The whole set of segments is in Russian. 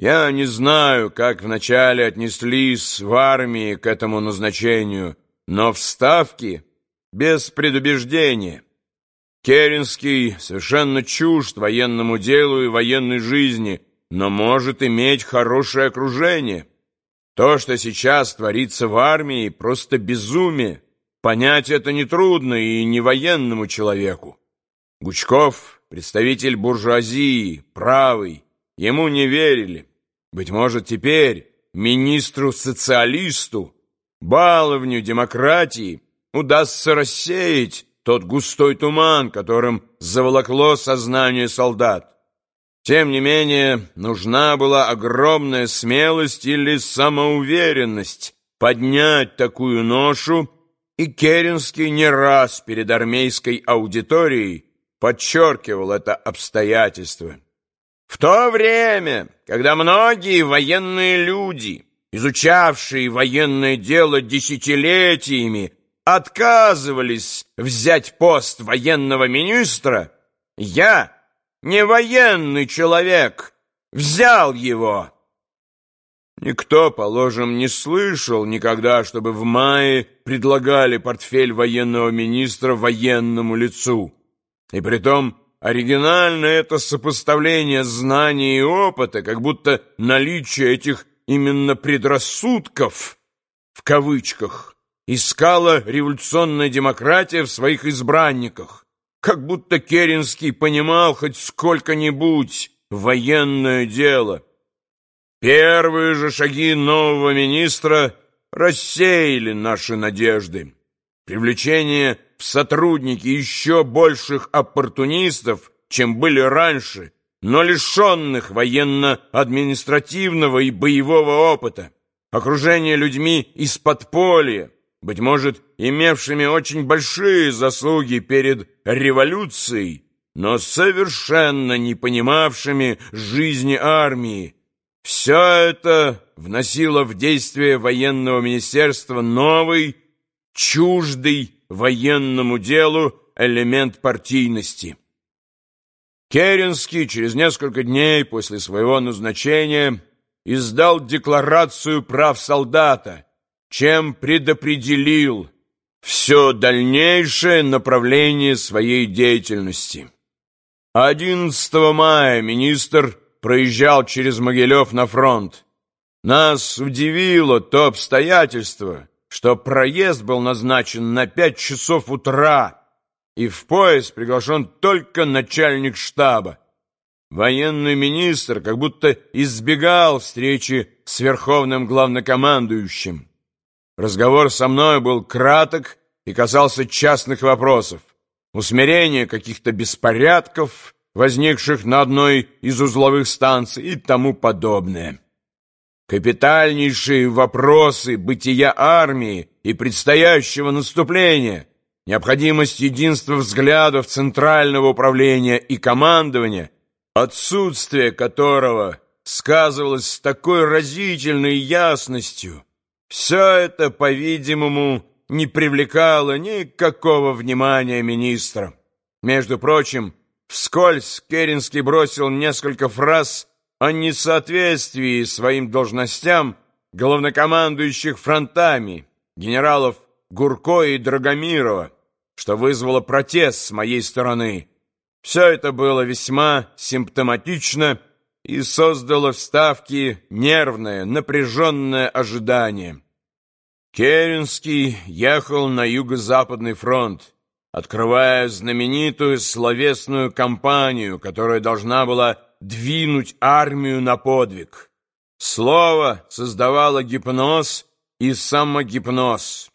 Я не знаю, как вначале отнеслись в армии к этому назначению, но в Ставке без предубеждения. Керенский совершенно чужд военному делу и военной жизни, но может иметь хорошее окружение. То, что сейчас творится в армии, просто безумие. Понять это нетрудно и не военному человеку. Гучков, представитель буржуазии, правый, ему не верили. Быть может, теперь министру-социалисту, баловню демократии, удастся рассеять тот густой туман, которым заволокло сознание солдат. Тем не менее, нужна была огромная смелость или самоуверенность поднять такую ношу, и Керенский не раз перед армейской аудиторией подчеркивал это обстоятельство. В то время, когда многие военные люди, изучавшие военное дело десятилетиями, отказывались взять пост военного министра, я, не военный человек, взял его. Никто, положим, не слышал никогда, чтобы в мае предлагали портфель военного министра военному лицу. И притом оригинально это сопоставление знаний и опыта, как будто наличие этих именно предрассудков, в кавычках, искала революционная демократия в своих избранниках, как будто Керенский понимал хоть сколько-нибудь военное дело. Первые же шаги нового министра рассеяли наши надежды. Привлечение в сотрудники еще больших оппортунистов, чем были раньше, но лишенных военно-административного и боевого опыта, окружение людьми из подполья, быть может, имевшими очень большие заслуги перед революцией, но совершенно не понимавшими жизни армии. Все это вносило в действие военного министерства новый, чуждый военному делу элемент партийности. Керенский через несколько дней после своего назначения издал декларацию прав солдата, чем предопределил все дальнейшее направление своей деятельности. 11 мая министр проезжал через Могилев на фронт. Нас удивило то обстоятельство, что проезд был назначен на пять часов утра, и в поезд приглашен только начальник штаба. Военный министр как будто избегал встречи с верховным главнокомандующим. Разговор со мной был краток и касался частных вопросов, усмирения каких-то беспорядков, возникших на одной из узловых станций и тому подобное. Капитальнейшие вопросы бытия армии и предстоящего наступления, необходимость единства взглядов Центрального управления и командования, отсутствие которого сказывалось с такой разительной ясностью – все это, по-видимому, не привлекало никакого внимания министра. Между прочим, вскользь Керенский бросил несколько фраз о несоответствии своим должностям главнокомандующих фронтами генералов Гурко и Драгомирова, что вызвало протест с моей стороны. Все это было весьма симптоматично и создало в Ставке нервное, напряженное ожидание. Керенский ехал на юго-западный фронт, открывая знаменитую словесную кампанию, которая должна была двинуть армию на подвиг. Слово создавало гипноз и самогипноз.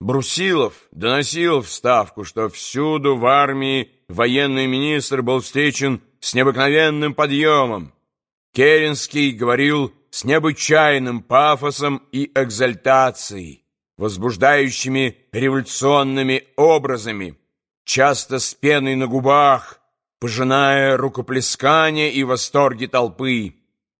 Брусилов доносил в Ставку, что всюду в армии военный министр был встречен с необыкновенным подъемом, Керенский говорил с необычайным пафосом и экзальтацией, возбуждающими революционными образами, часто с пеной на губах, пожиная рукоплескания и восторги толпы.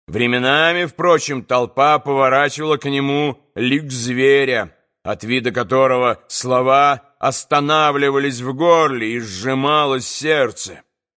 Временами, впрочем, толпа поворачивала к нему лик зверя, от вида которого слова останавливались в горле и сжималось сердце.